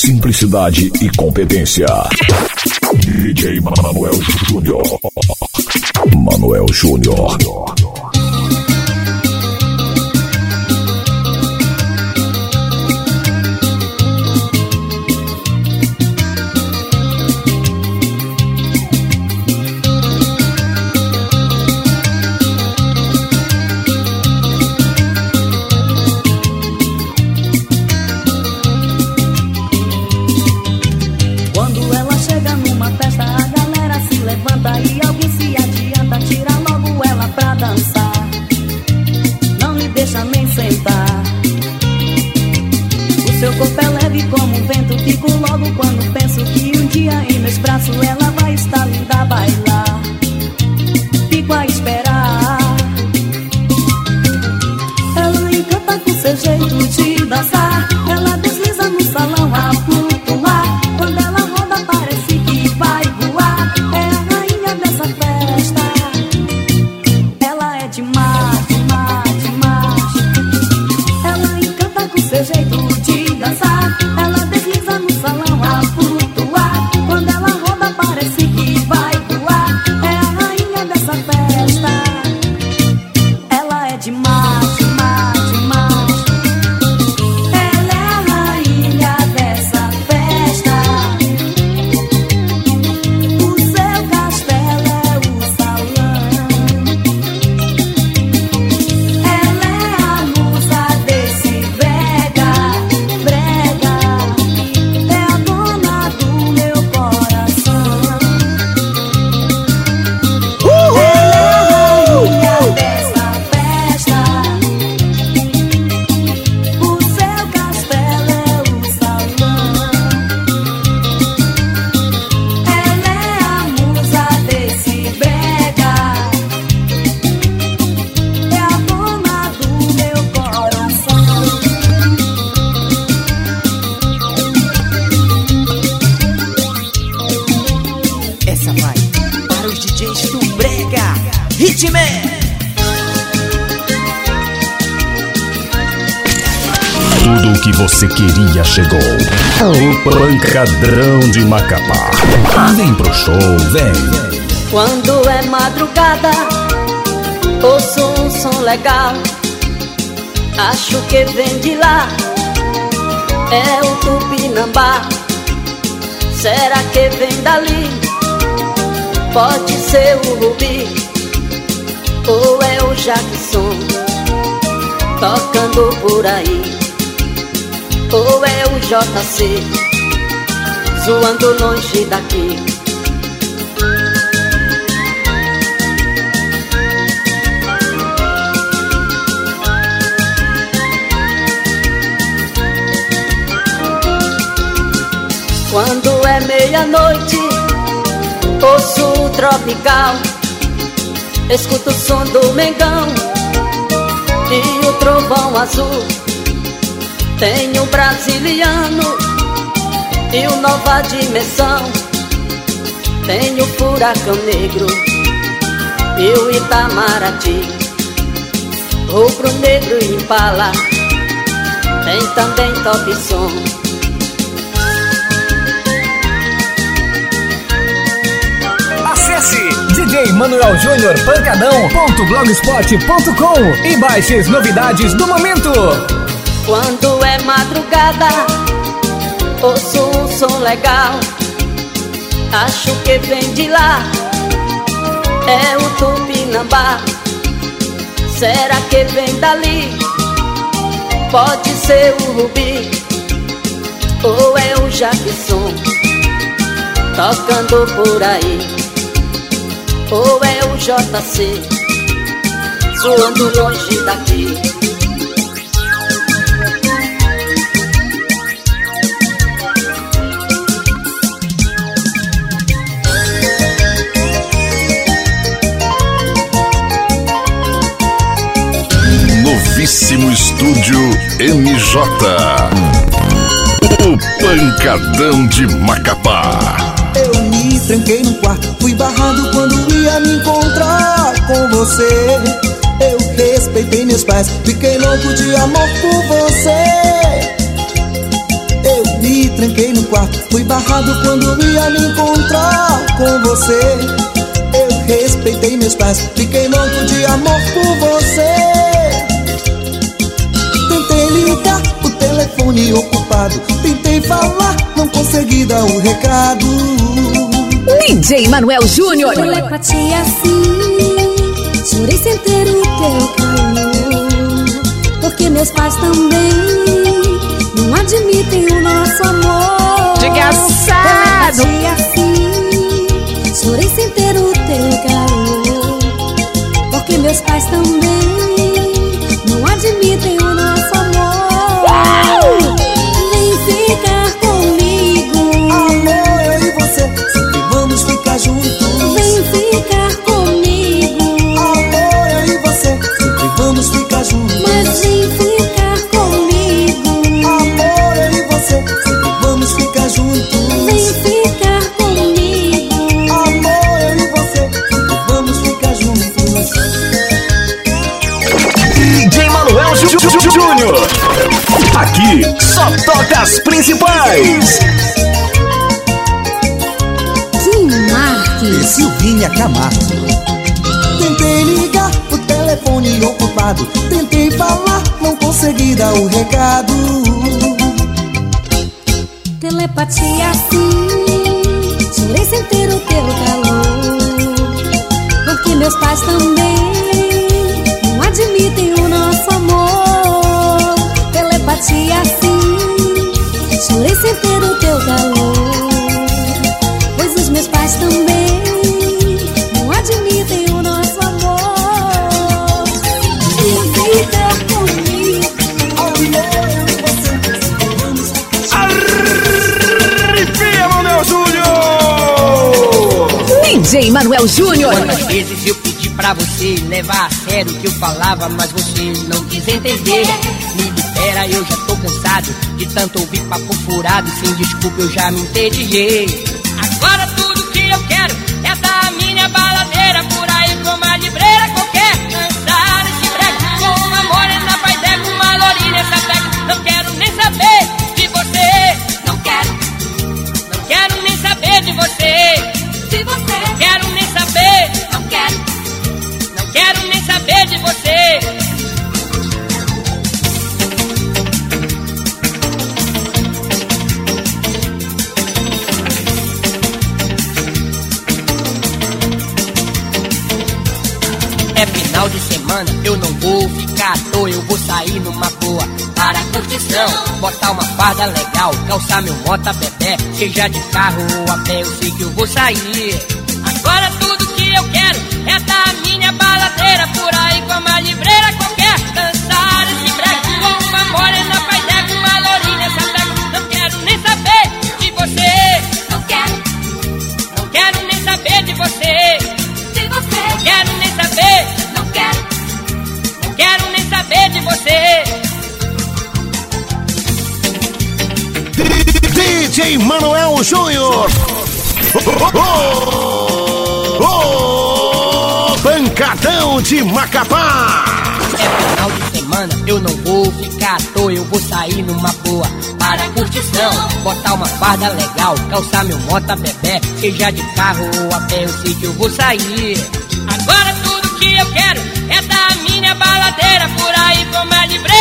simplicidade e competência. DJ Manuel Júnior. Manuel Júnior. O pancadrão de Macapá. Vem pro show, vem. Quando é madrugada, ouço um som legal. Acho que vem de lá. É o Tupinambá. Será que vem dali? Pode ser o Rubi ou é o Jackson tocando por aí ou é o JC zoando longe daqui. Quando é meia-noite, ouço o tropical, escuto o som do Mengão e o trovão azul tem o brasiliano e o nova dimensão. Tem o furacão negro e o Itamaraty. Rubro negro e impala. Tem também top som. Acesse djmanueljuniorpancadão.blogspot.com e baixe as novidades do momento. Quando é madrugada, ouço um som legal. Acho que vem de lá, é o Tupinambá. Será que vem dali? Pode ser o Rubi ou é o Jackson tocando por aí, ou é o JC zoando longe daqui. Novíssimo estúdio MJ. O Pancadão de Macapá. Eu me tranquei no quarto, fui barrado quando ia me encontrar com você. Eu respeitei meus pais, fiquei louco de amor por você. Eu me tranquei no quarto Fui barrado quando ia me encontrar com você Eu respeitei meus pais Fiquei louco de amor por você telefone ocupado. Tentei falar, não consegui dar o recado. DJ Manuel Júnior. Telepatia assim. Jurei sem ter o teu calor Porque meus pais também Não admitem o nosso amor. Desgraçado Telepatia assim. Jurei sem ter o teu calor Porque meus pais também Não admitem Aqui só toca as principais. Kim Marques E Silvinha Camargo. Tentei ligar, o telefone ocupado. Tentei falar, não consegui dar o recado. Telepatia assim Jurei sem ter o teu calor. Porque meus pais também Não admitem o Telepatia assim Jurei sem ter o teu calor Pois os meus pais também Não admitem o nosso amor Vem ficar comigo Amor, eu e você Arrepia, Manuel Júnior. DJ Manuel Júnior Quantas vezes eu pedi pra você levar a sério o que eu falava, mas você não quis entender. Libera, eu já tô cansado de tanto ouvir papo furado. Sem desculpa, eu já me entediei. Agora tudo que eu quero é dar minha baladeira por aí com uma livreira qualquer. Final de semana, eu não vou ficar à toa, eu vou sair numa boa para curtição. Botar uma farda legal, calçar meu mota bebê, seja de carro ou a pé, eu sei que eu vou sair. Agora tudo que eu quero é dar minha baladeira por aí com uma livreira DJ Manuel Júnior. Oh, oh, oh, Pancadão de Macapá. É final de semana, eu não vou ficar à toa, eu vou sair numa boa para curtição. Botar uma farda legal, calçar meu mota bebê, seja de carro ou a pé, eu eu vou sair. Agora tudo que eu quero é dar minha baladeira por aí com uma livreira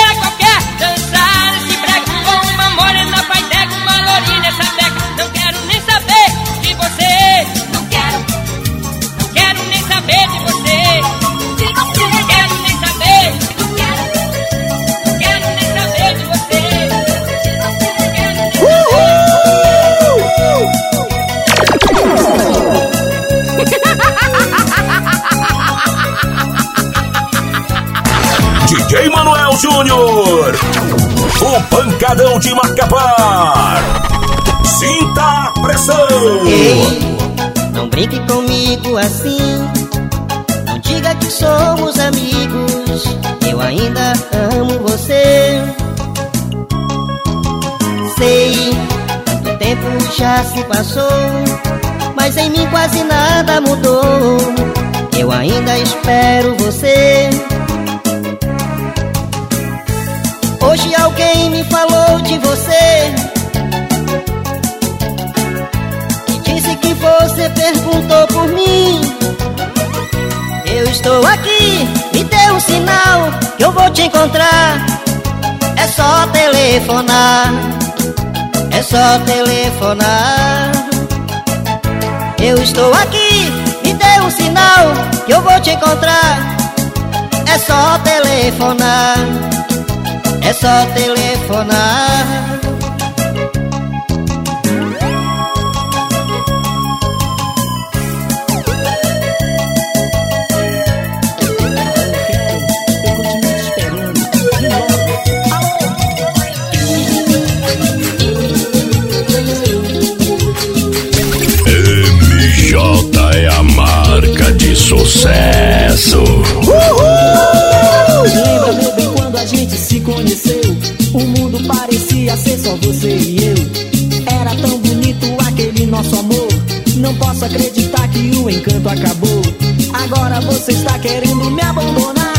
DJ Manuel Júnior. O Pancadão de Macapá. Sinta a pressão. Ei, não brinque comigo assim. Não diga que somos amigos. Eu ainda amo você. Sei, tanto tempo já se passou. Mas em mim quase nada mudou. Eu ainda espero você. quem me falou de você. Que disse que você perguntou por mim. Eu estou aqui, me dê um sinal Que eu vou te encontrar. É só telefonar É só telefonar. Eu estou aqui, me dê um sinal Que eu vou te encontrar. É só telefonar é só telefonar. MJ é a marca de sucesso. Lembra, conheceu? O mundo parecia ser só você e eu. Era tão bonito aquele nosso amor. Não posso acreditar que o encanto acabou. Agora você está querendo me abandonar.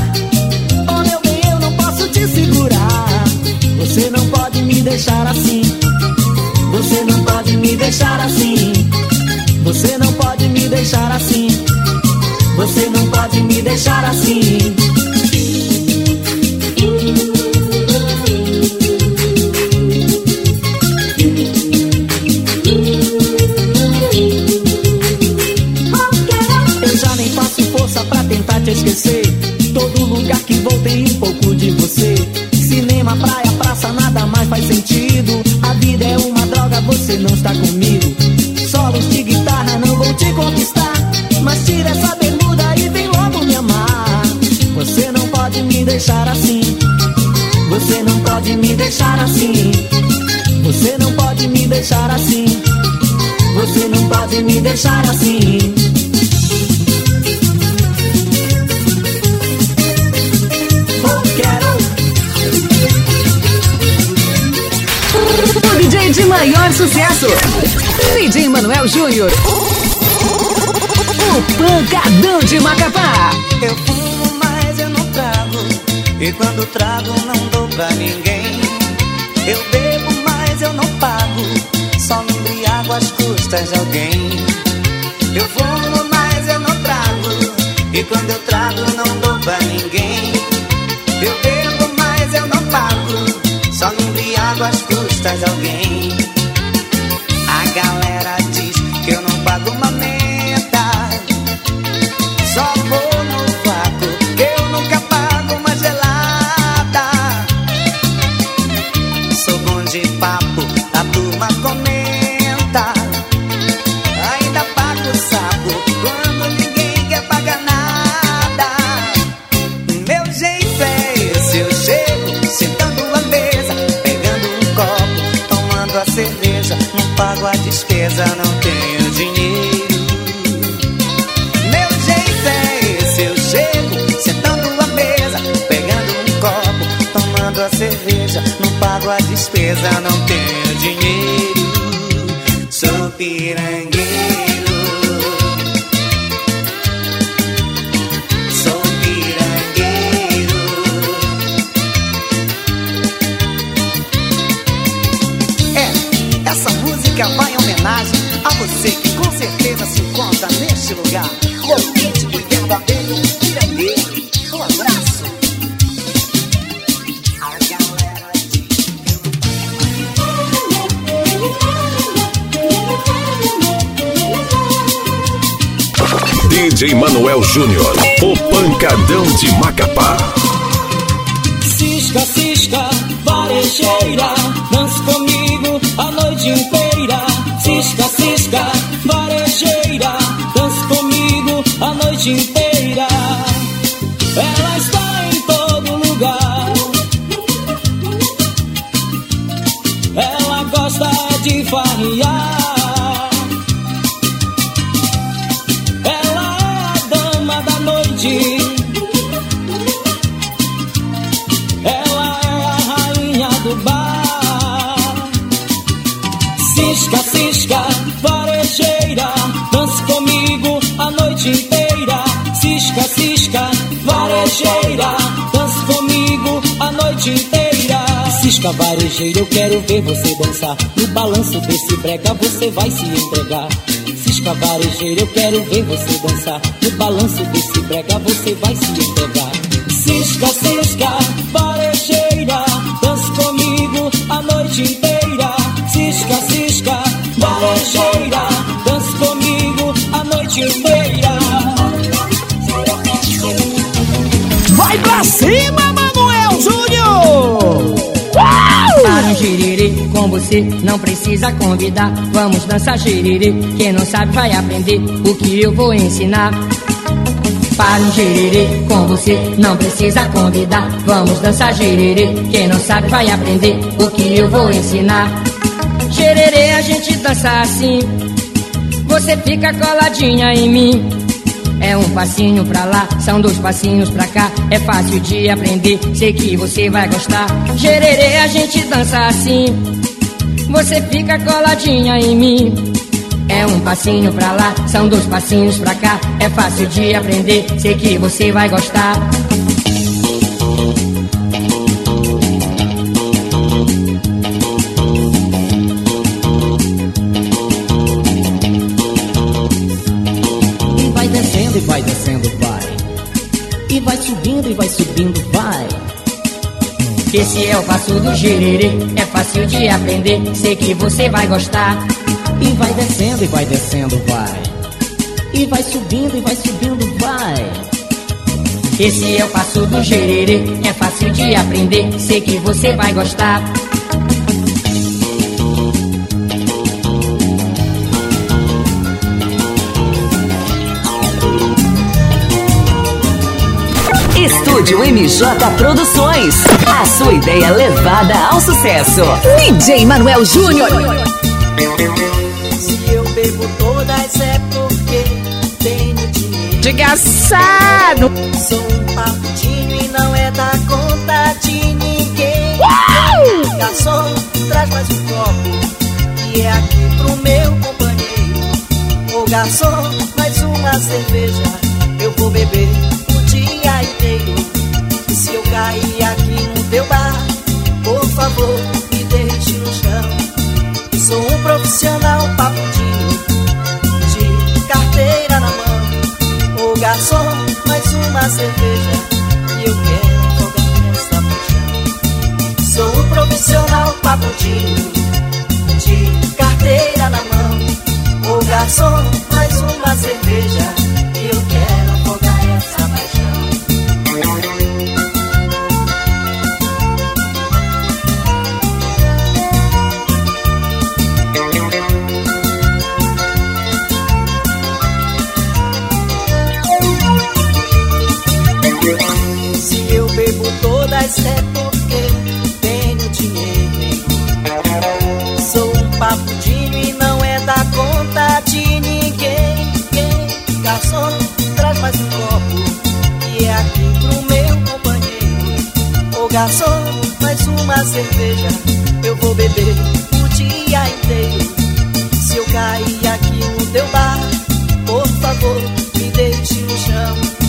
Oh, meu bem, eu não posso te segurar. Você não pode me deixar assim. Você não pode me deixar assim. Você não pode me deixar assim. Você não pode me deixar assim. Pode me deixar assim. Oh, quero O DJ de maior sucesso. DJ Manuel Júnior. O pancadão de Macapá. Eu fumo, mas eu não trago. E quando trago, não dou pra ninguém. Eu bebo, mas eu não pago. Só me embriago às custas de alguém. Eu fumo, mas eu não trago. E quando eu trago, não dou pra ninguém. Eu bebo, mas eu não pago. Só me embriago às custas de alguém. O pancadão de Macapá. Cisca, cisca, varejeira, dance comigo a noite inteira. Cisca, cisca, varejeira, dance comigo a noite inteira. Cisca varejeira, eu quero ver você dançar. No balanço desse brega você vai se entregar. Cisca varejeira, eu quero ver você dançar. No balanço desse brega você vai se entregar. Cisca, cisca, varejeira, dança comigo a noite inteira. Com você não precisa convidar. Vamos dançar giriri, quem não sabe vai aprender o que eu vou ensinar. Para um giriri com você não precisa convidar. Vamos dançar giriri, quem não sabe vai aprender o que eu vou ensinar. Gererê a gente dança assim, você fica coladinha em mim. É um passinho pra lá, são dois passinhos pra cá. É fácil de aprender, sei que você vai gostar. Gererê, a gente dança assim. Você fica coladinha em mim. É um passinho pra lá, são dois passinhos pra cá. É fácil de aprender, sei que você vai gostar. Esse é o passo do gererê, é fácil de aprender, sei que você vai gostar. E vai descendo e vai descendo, vai. E vai subindo e vai subindo, vai. Esse é o passo do gererê, é fácil de aprender, sei que você vai gostar. Estúdio MJ Produções. A sua ideia levada ao sucesso. DJ Manuel Júnior. Se eu bebo todas é porque tenho dinheiro. Desgraçado. Sou um papudinho e não é da conta de ninguém. Garçom, traz mais um copo que é aqui pro meu companheiro. Ô garçom, mais uma cerveja, eu vou beber se eu cair aqui no teu bar, por favor, me deixe no chão. Sou um profissional papudinho, de carteira na mão. Ô garçom, mais uma cerveja, e eu quero afogar nessa paixão. Sou um profissional papudinho, de carteira na mão. Ô garçom, mais uma cerveja, aqui pro meu companheiro. Ô garçom, mais uma cerveja, eu vou beber o dia inteiro. Se eu cair aqui no teu bar, por favor, me deixe no chão.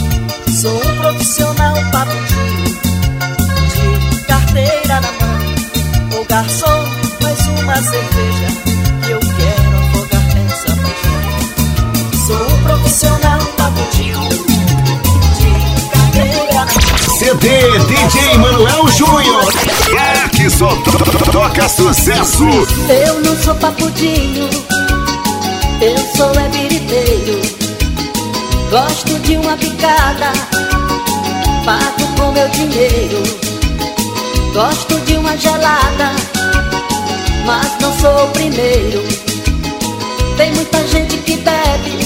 Sou um profissional papudinho De carteira na mão Ô garçom, mais uma cerveja eu quero afogar nessa paixão Sou um profissional papudinho CD DJ Manuel Júnior. É que só to- to- toca sucesso. Eu não sou papudinho, eu sou é biriteiro. Gosto de uma picada, pago com meu dinheiro. Gosto de uma gelada, mas não sou o primeiro. Tem muita gente que bebe,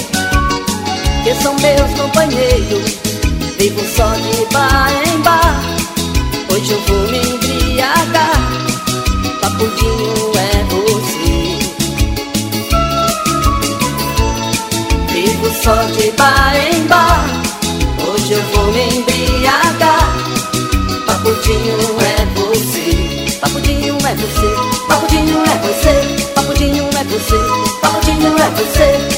que são meus companheiros. Vivo só de bar em bar, hoje eu vou me embriagar. Papudinho é você. Vivo só de bar em bar. Hoje eu vou me embriagar. Papudinho é você. Papudinho é você. Papudinho é você. Papudinho é você. Papudinho é você.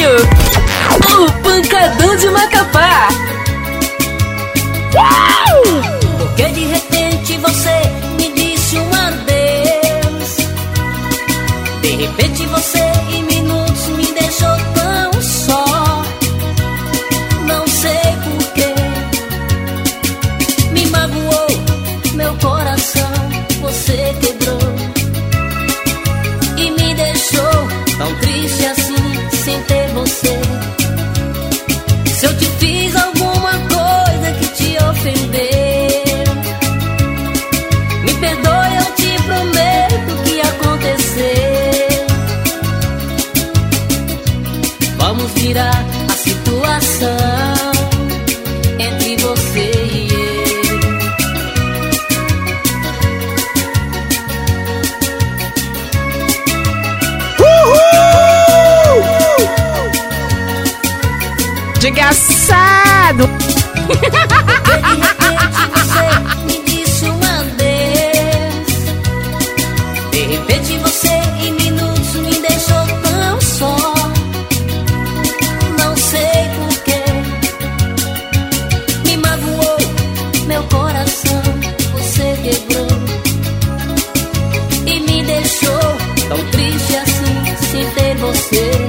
Júnior, o Pancadão de Macapá. Ah! say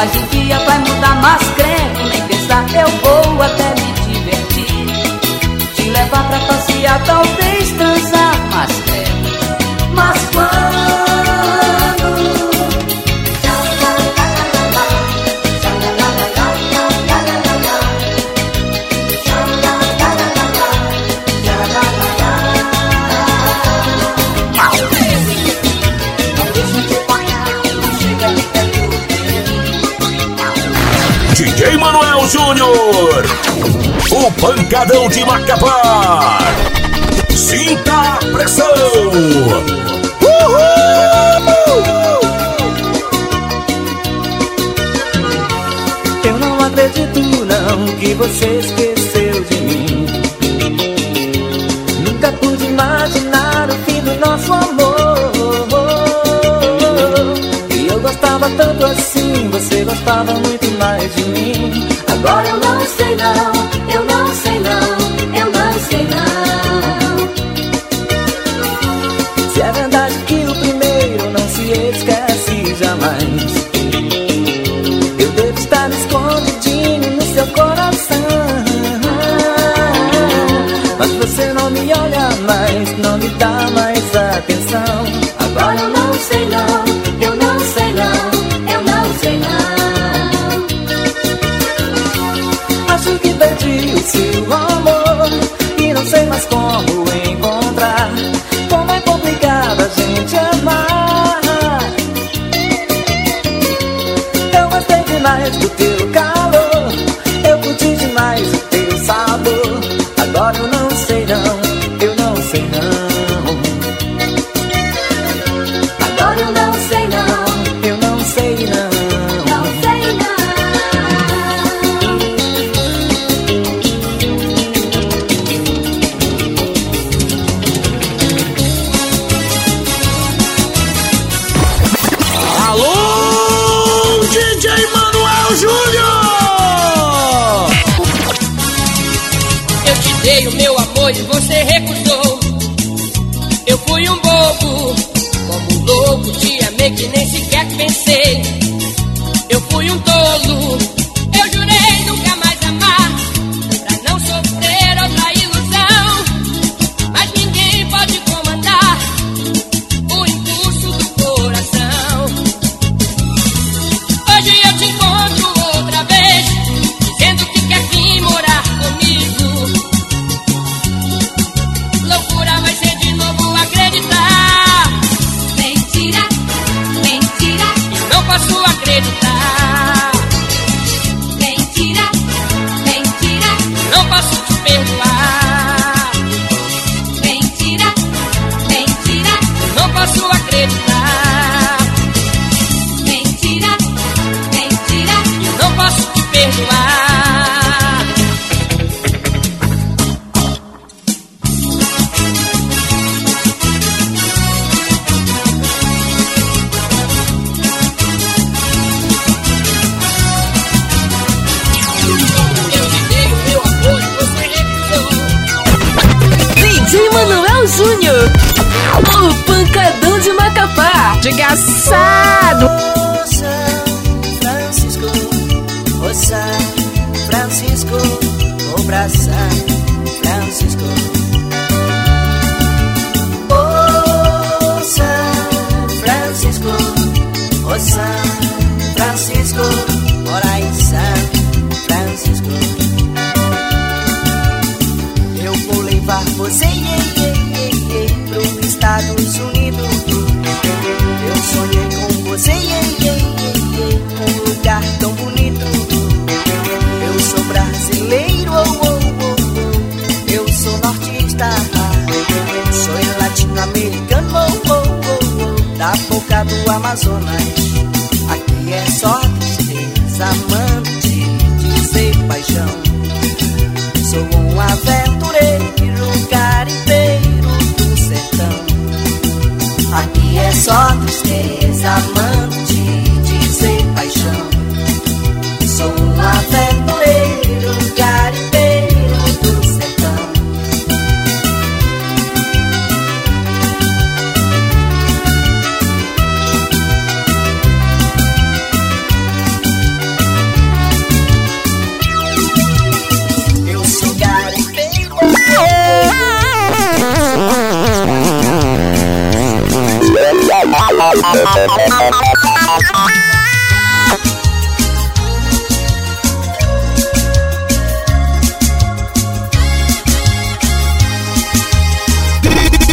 Mas um dia vai mudar, mas creio nem pensar. Eu vou até me divertir. Te levar pra passear, talvez. DJ Manuel Júnior. O pancadão de Macapá. Sinta a pressão. Uhul! Eu não acredito não que você esqueceu de mim. Nunca pude imaginar o fim do nosso amor. E eu gostava tanto assim, você gostava muito mais de mim.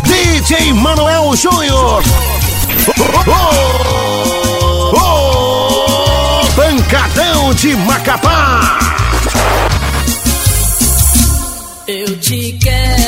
DJ Manuel Júnior. o oh, Pancadão de Macapá. Eu te quero.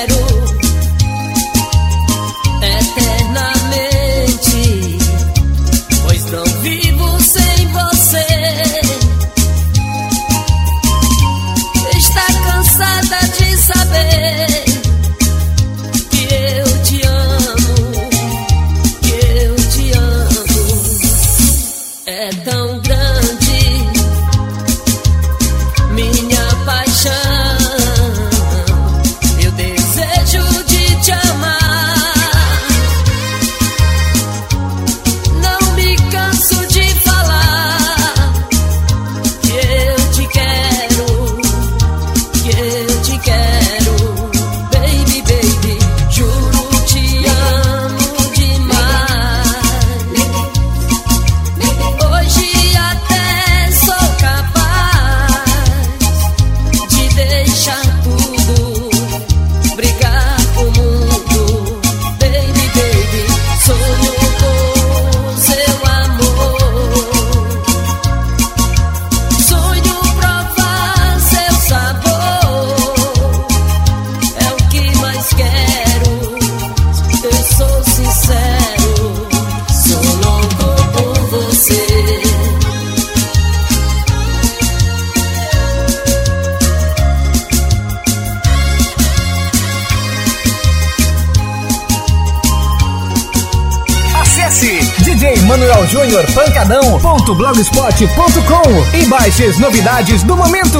As novidades do momento.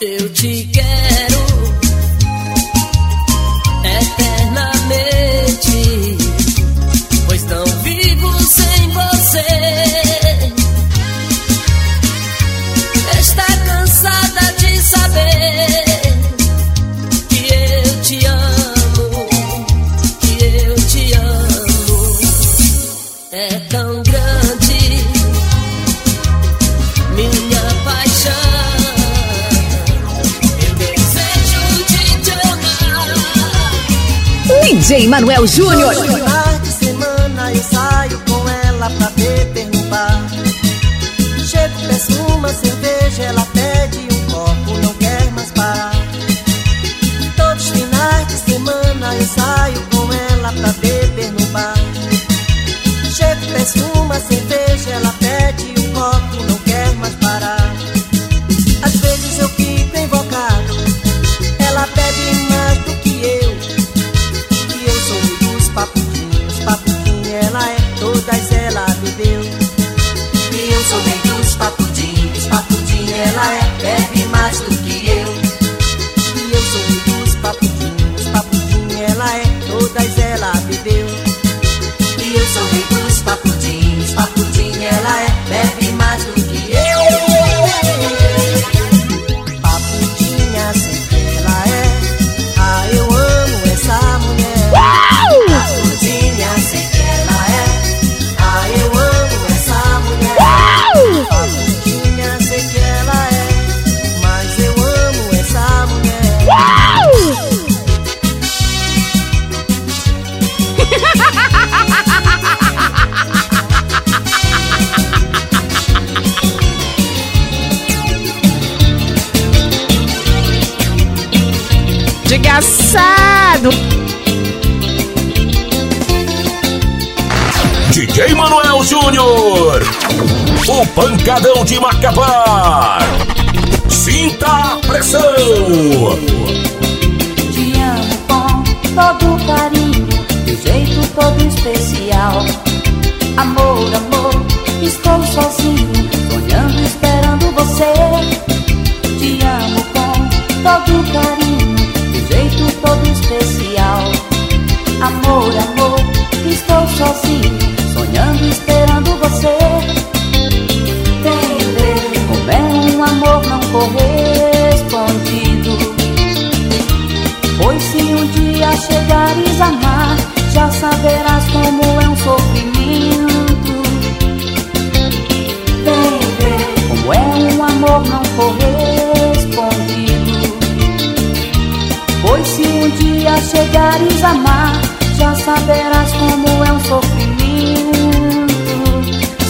Eu te quero eternamente, pois não vivo sem você. Está cansada de saber DJ Manuel Júnior. Júnior, o pancadão de Macapá. Sinta a pressão. Te amo com todo carinho, de jeito todo especial. Amor, amor, estou sozinho, sonhando, esperando você. Te amo com todo carinho, de jeito todo especial. Amor, amor, estou sozinho, um dia chegares a amar, já saberás como é um sofrimento.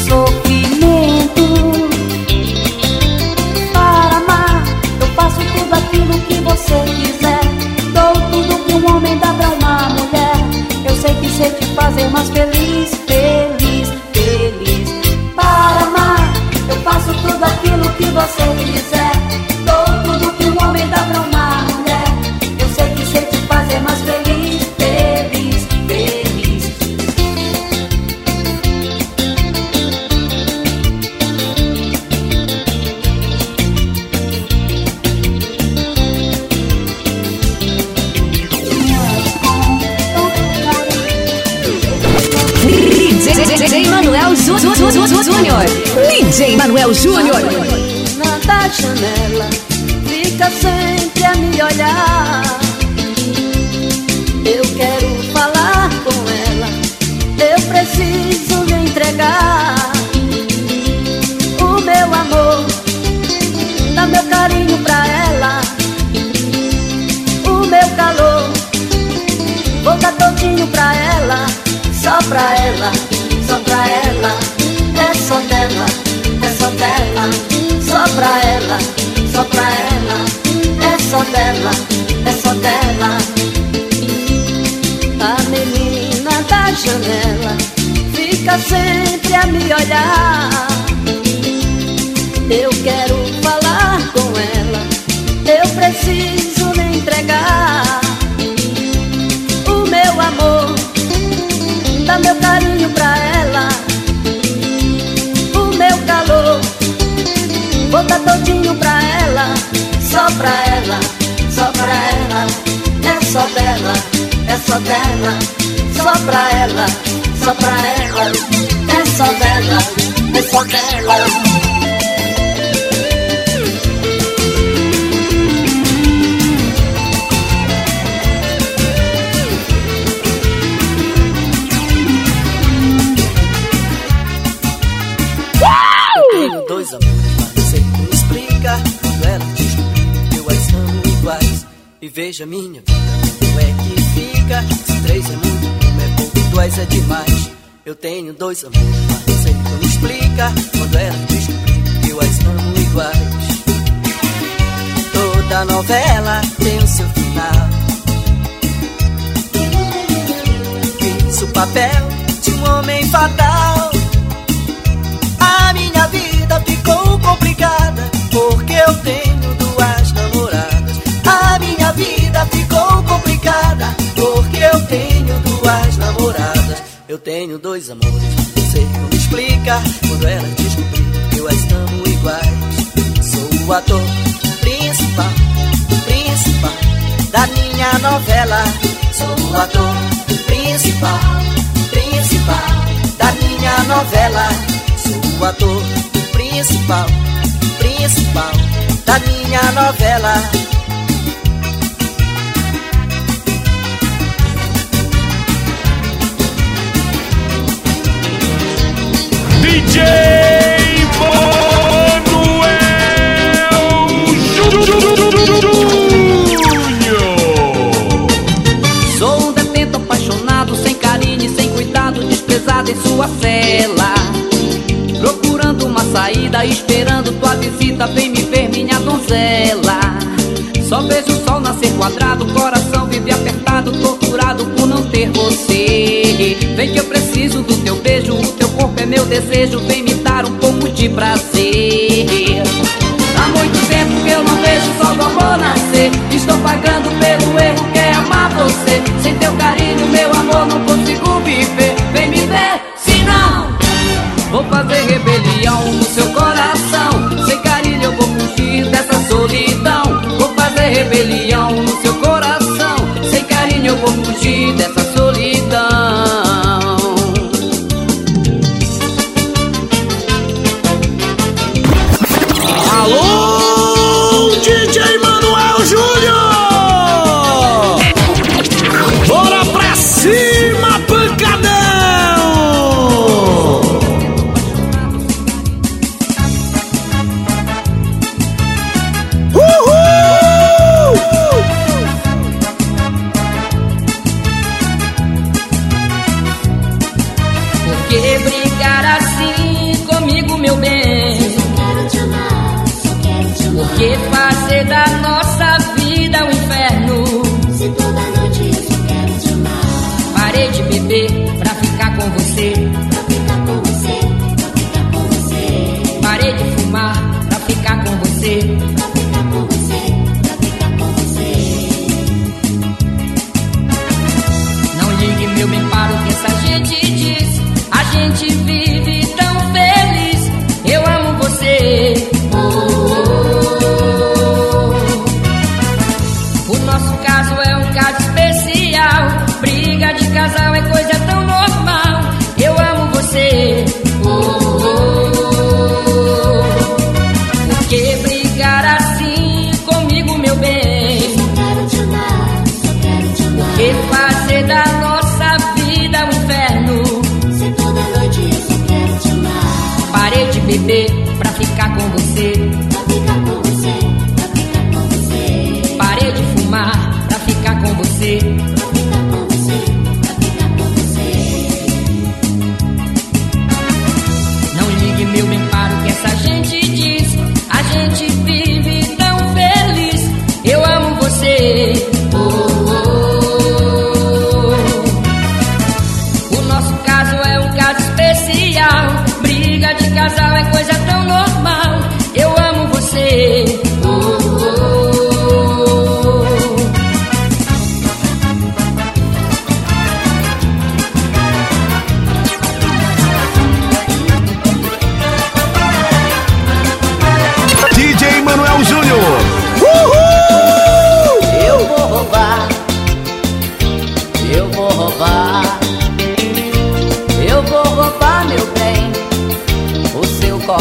Sofrimento. Para amar, eu faço tudo aquilo que você quiser. Dou tudo que um homem dá pra uma mulher. Eu sei que sei te fazer mais feliz, feliz, feliz. Para amar, eu faço tudo aquilo que você quiser. DJ Manuel Júnior. menina da janela fica sempre a me olhar. Eu quero falar com ela, eu preciso lhe entregar o meu amor, dá meu carinho pra ela, o meu calor, vou dar todinho pra ela, só pra ela, só pra ela, só pra ela, só pra ela, é só dela, é só dela. A menina da janela fica sempre a me olhar. ela, só pra ela, é só dela, é só dela, só pra ela, só pra ela, é só dela, é só dela. Veja minha vida, é que fica? Se três é muito, um é pouco, dois é demais. Eu tenho dois amores, mas não sei como explica. Quando ela descobrir que eu as amo iguais. Toda novela tem o seu final. Fiz o papel de um homem fatal. A minha vida ficou complicada porque eu tenho duas tenho dois amores, não sei como explicar Quando ela descobrir que eu as amo iguais. Sou o ator principal, principal Da minha novela. Sou o ator principal, principal Da minha novela. Sou o ator principal, principal Da minha novela DJ Manuel Júnior. Sou um detento apaixonado, sem carinho e sem cuidado, desprezado em sua cela. Procurando uma saída, esperando tua visita, vem me ver, minha donzela. Só vejo o sol nascer quadrado, coração vive apertado, torturado por não ter você. Vem que eu preciso do teu beijo, o teu meu desejo, vem me dar um pouco de prazer. Há muito tempo que eu não vejo o sol do amor nascer.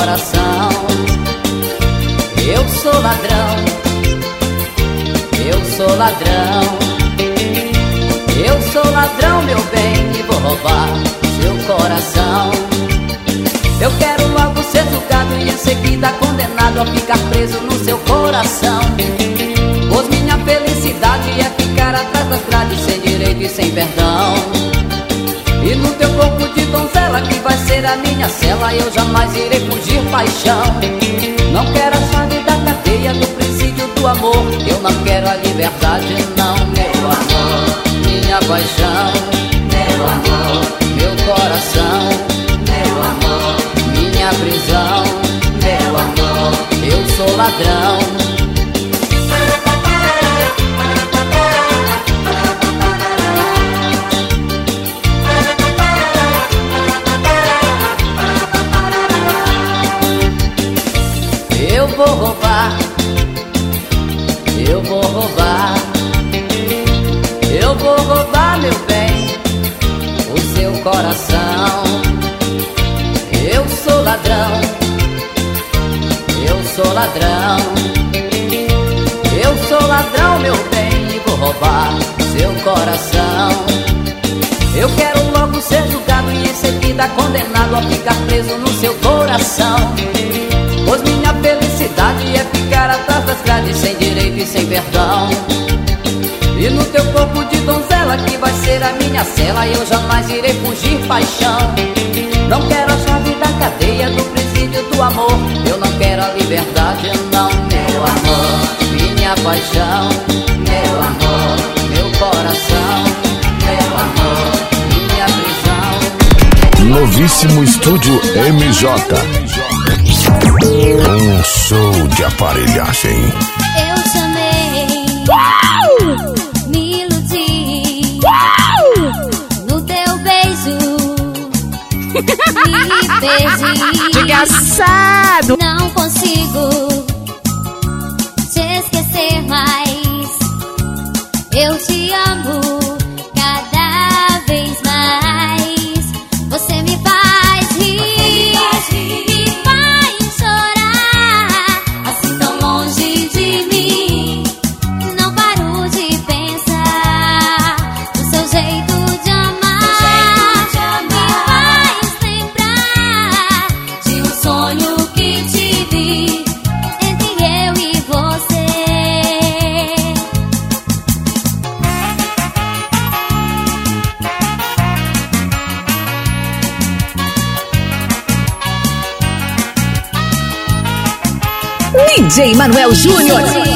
Coração. Eu sou ladrão, eu sou ladrão. Eu sou ladrão, meu bem, e vou roubar seu coração. Eu quero logo ser julgado e em seguida condenado a ficar preso no seu coração. Pois minha felicidade é ficar atrás das grades sem direito e sem perdão. E no teu corpo de donzela que vai ser a minha cela Eu jamais irei fugir paixão. Não quero a chave da cadeia do presídio do amor. Eu não quero a liberdade não, meu amor. Minha paixão, meu amor. Meu coração, meu amor. Minha prisão, meu amor. Eu sou ladrão ladrão, eu sou ladrão, meu bem, e vou roubar seu coração. Eu quero logo ser julgado e em seguida condenado a ficar preso no seu coração. Pois minha felicidade é ficar atrás das grades sem direito e sem perdão. E no teu corpo de donzela que vai ser a minha cela eu jamais irei fugir paixão. Não quero a chave da cadeia do presídio do amor. Eu não quero a liberdade, não, meu amor. Minha paixão, meu amor, meu coração, meu amor, minha prisão. Novíssimo estúdio MJ. Um show de aparelhagem. Eu perdi. DJ Manuel Júnior.